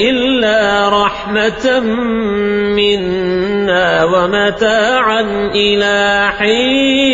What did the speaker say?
إِلَّا رَحْمَةً مِّنَّا وَمَتَاعًا إِلَىٰ حِينٍ.